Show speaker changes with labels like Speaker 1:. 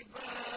Speaker 1: عباد